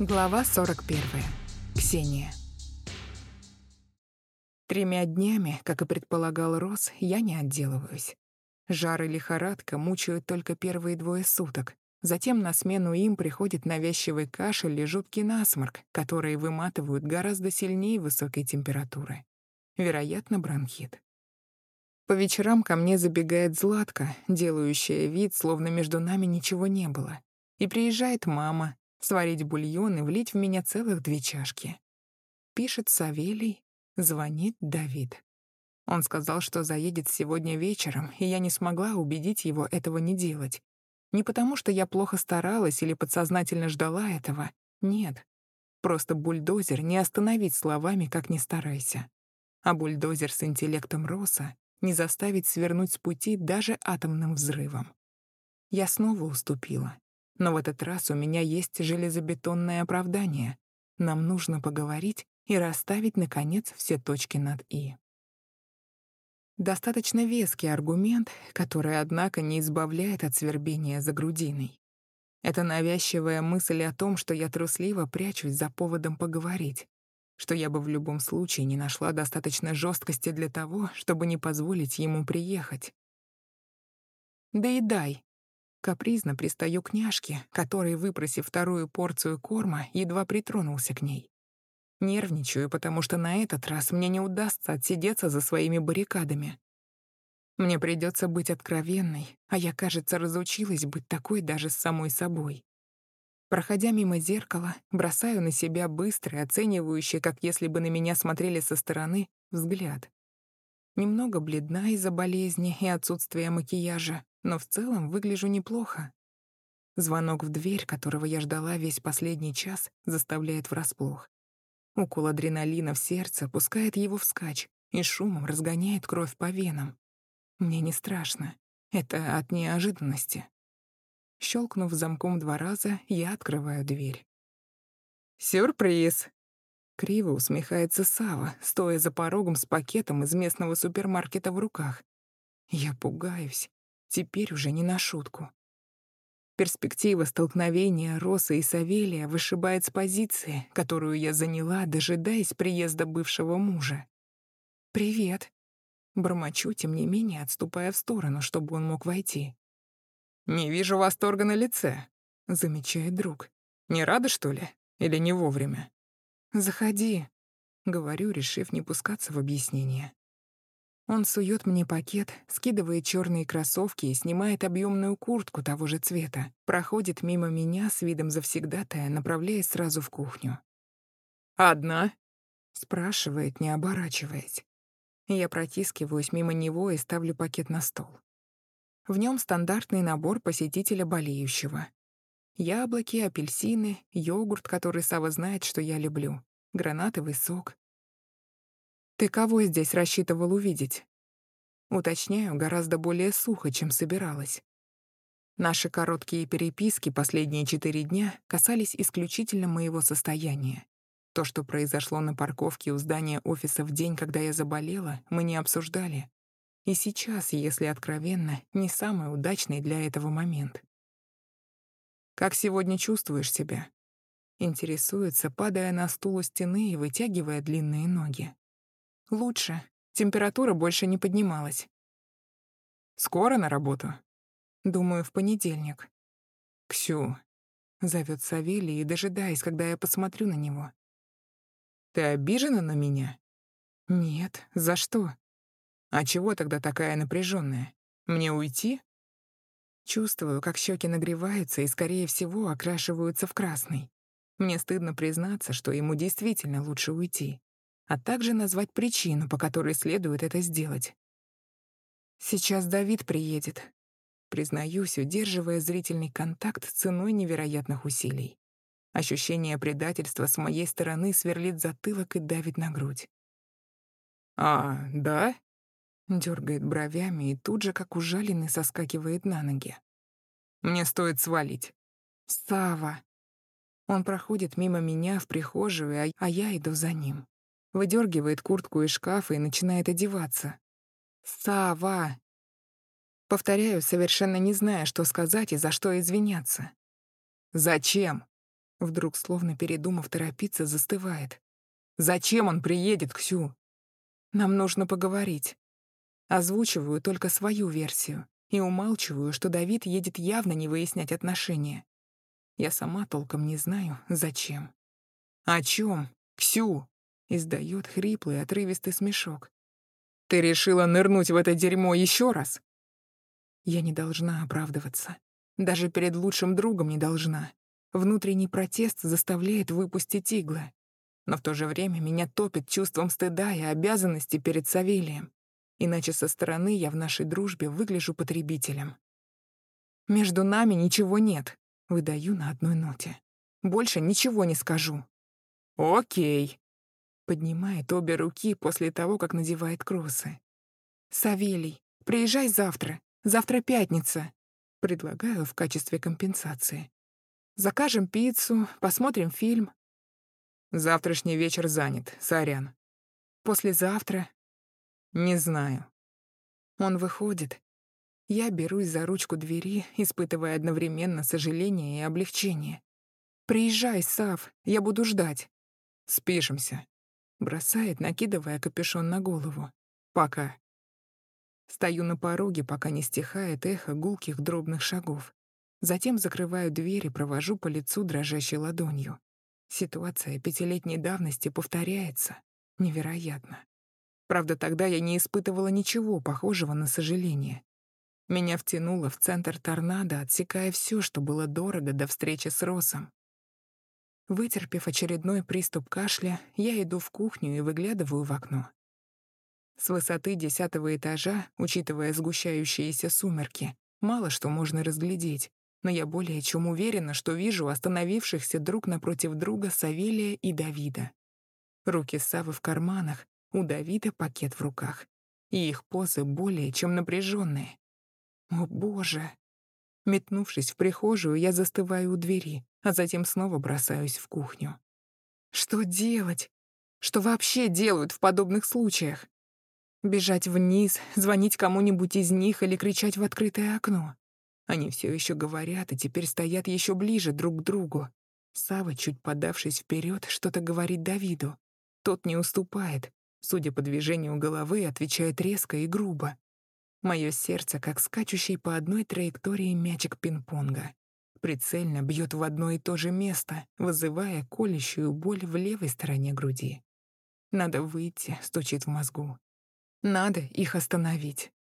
Глава 41. Ксения. Тремя днями, как и предполагал Рос, я не отделываюсь. Жар и лихорадка мучают только первые двое суток. Затем на смену им приходит навязчивый кашель и жуткий насморк, которые выматывают гораздо сильнее высокой температуры. Вероятно, бронхит. По вечерам ко мне забегает Златка, делающая вид, словно между нами ничего не было. И приезжает мама, сварить бульон и влить в меня целых две чашки. Пишет Савелий, звонит Давид. Он сказал, что заедет сегодня вечером, и я не смогла убедить его этого не делать. Не потому, что я плохо старалась или подсознательно ждала этого. Нет. Просто бульдозер не остановить словами, как ни старайся. А бульдозер с интеллектом Роса не заставить свернуть с пути даже атомным взрывом. Я снова уступила. Но в этот раз у меня есть железобетонное оправдание. Нам нужно поговорить и расставить, наконец, все точки над «и». Достаточно веский аргумент, который, однако, не избавляет от свербения за грудиной. Это навязчивая мысль о том, что я трусливо прячусь за поводом поговорить, что я бы в любом случае не нашла достаточно жесткости для того, чтобы не позволить ему приехать. Да и дай. Капризно пристаю к няшке, который, выпросив вторую порцию корма, едва притронулся к ней. Нервничаю, потому что на этот раз мне не удастся отсидеться за своими баррикадами. Мне придется быть откровенной, а я, кажется, разучилась быть такой даже с самой собой. Проходя мимо зеркала, бросаю на себя быстрый, оценивающий, как если бы на меня смотрели со стороны, взгляд. Немного бледна из-за болезни и отсутствия макияжа, но в целом выгляжу неплохо. Звонок в дверь, которого я ждала весь последний час, заставляет врасплох. Укол адреналина в сердце пускает его вскачь и шумом разгоняет кровь по венам. Мне не страшно. Это от неожиданности. Щелкнув замком два раза, я открываю дверь. «Сюрприз!» Криво усмехается Сава, стоя за порогом с пакетом из местного супермаркета в руках. Я пугаюсь. Теперь уже не на шутку. Перспектива столкновения Роса и Савелия вышибает с позиции, которую я заняла, дожидаясь приезда бывшего мужа. «Привет!» Бормочу, тем не менее, отступая в сторону, чтобы он мог войти. «Не вижу восторга на лице», — замечает друг. «Не рада, что ли? Или не вовремя?» «Заходи», — говорю, решив не пускаться в объяснение. Он сует мне пакет, скидывает черные кроссовки и снимает объемную куртку того же цвета, проходит мимо меня с видом завсегдатая, направляясь сразу в кухню. «Одна?» — спрашивает, не оборачиваясь. Я протискиваюсь мимо него и ставлю пакет на стол. В нем стандартный набор посетителя болеющего. Яблоки, апельсины, йогурт, который Сава знает, что я люблю, гранатовый сок. «Ты кого здесь рассчитывал увидеть?» Уточняю гораздо более сухо, чем собиралась. Наши короткие переписки последние четыре дня касались исключительно моего состояния. То, что произошло на парковке у здания офиса в день, когда я заболела, мы не обсуждали. И сейчас, если откровенно, не самый удачный для этого момент. «Как сегодня чувствуешь себя?» Интересуется, падая на стул у стены и вытягивая длинные ноги. «Лучше. Температура больше не поднималась». «Скоро на работу?» «Думаю, в понедельник». «Ксю», — зовет Савелий, дожидаясь, когда я посмотрю на него. «Ты обижена на меня?» «Нет. За что?» А чего тогда такая напряженная? Мне уйти? Чувствую, как щеки нагреваются и, скорее всего, окрашиваются в красный. Мне стыдно признаться, что ему действительно лучше уйти, а также назвать причину, по которой следует это сделать. Сейчас Давид приедет. Признаюсь, удерживая зрительный контакт ценой невероятных усилий. Ощущение предательства с моей стороны сверлит затылок и давит на грудь. «А, да?» Дергает бровями и тут же, как ужаленный, соскакивает на ноги. «Мне стоит свалить». «Сава!» Он проходит мимо меня в прихожую, а я иду за ним. Выдергивает куртку из шкафа и начинает одеваться. «Сава!» Повторяю, совершенно не зная, что сказать и за что извиняться. «Зачем?» Вдруг, словно передумав торопиться, застывает. «Зачем он приедет, Ксю?» «Нам нужно поговорить». Озвучиваю только свою версию и умалчиваю, что Давид едет явно не выяснять отношения. Я сама толком не знаю, зачем. «О чем, Ксю?» — издает хриплый, отрывистый смешок. «Ты решила нырнуть в это дерьмо еще раз?» Я не должна оправдываться. Даже перед лучшим другом не должна. Внутренний протест заставляет выпустить иглы. Но в то же время меня топит чувством стыда и обязанности перед Савелием. Иначе со стороны я в нашей дружбе выгляжу потребителем. Между нами ничего нет, выдаю на одной ноте. Больше ничего не скажу. Окей. Поднимает обе руки после того, как надевает кроссы. Савелий, приезжай завтра. Завтра пятница. Предлагаю в качестве компенсации. Закажем пиццу, посмотрим фильм. Завтрашний вечер занят, сорян. Послезавтра? Не знаю. Он выходит. Я берусь за ручку двери, испытывая одновременно сожаление и облегчение. «Приезжай, Сав, я буду ждать». «Спишемся», — бросает, накидывая капюшон на голову. «Пока». Стою на пороге, пока не стихает эхо гулких дробных шагов. Затем закрываю дверь и провожу по лицу дрожащей ладонью. Ситуация пятилетней давности повторяется. Невероятно. Правда, тогда я не испытывала ничего похожего на сожаление. Меня втянуло в центр торнадо, отсекая все, что было дорого до встречи с Росом. Вытерпев очередной приступ кашля, я иду в кухню и выглядываю в окно. С высоты десятого этажа, учитывая сгущающиеся сумерки, мало что можно разглядеть, но я более чем уверена, что вижу остановившихся друг напротив друга Савелия и Давида. Руки Савы в карманах, у Давида пакет в руках. И их позы более чем напряженные. О, Боже! Метнувшись в прихожую, я застываю у двери, а затем снова бросаюсь в кухню. Что делать? Что вообще делают в подобных случаях? Бежать вниз, звонить кому-нибудь из них или кричать в открытое окно. Они все еще говорят и теперь стоят еще ближе друг к другу. Сава, чуть подавшись вперед, что-то говорит Давиду. Тот не уступает. Судя по движению головы, отвечает резко и грубо. Мое сердце, как скачущий по одной траектории мячик пинг-понга. Прицельно бьет в одно и то же место, вызывая колющую боль в левой стороне груди. Надо выйти, стучит в мозгу. Надо их остановить.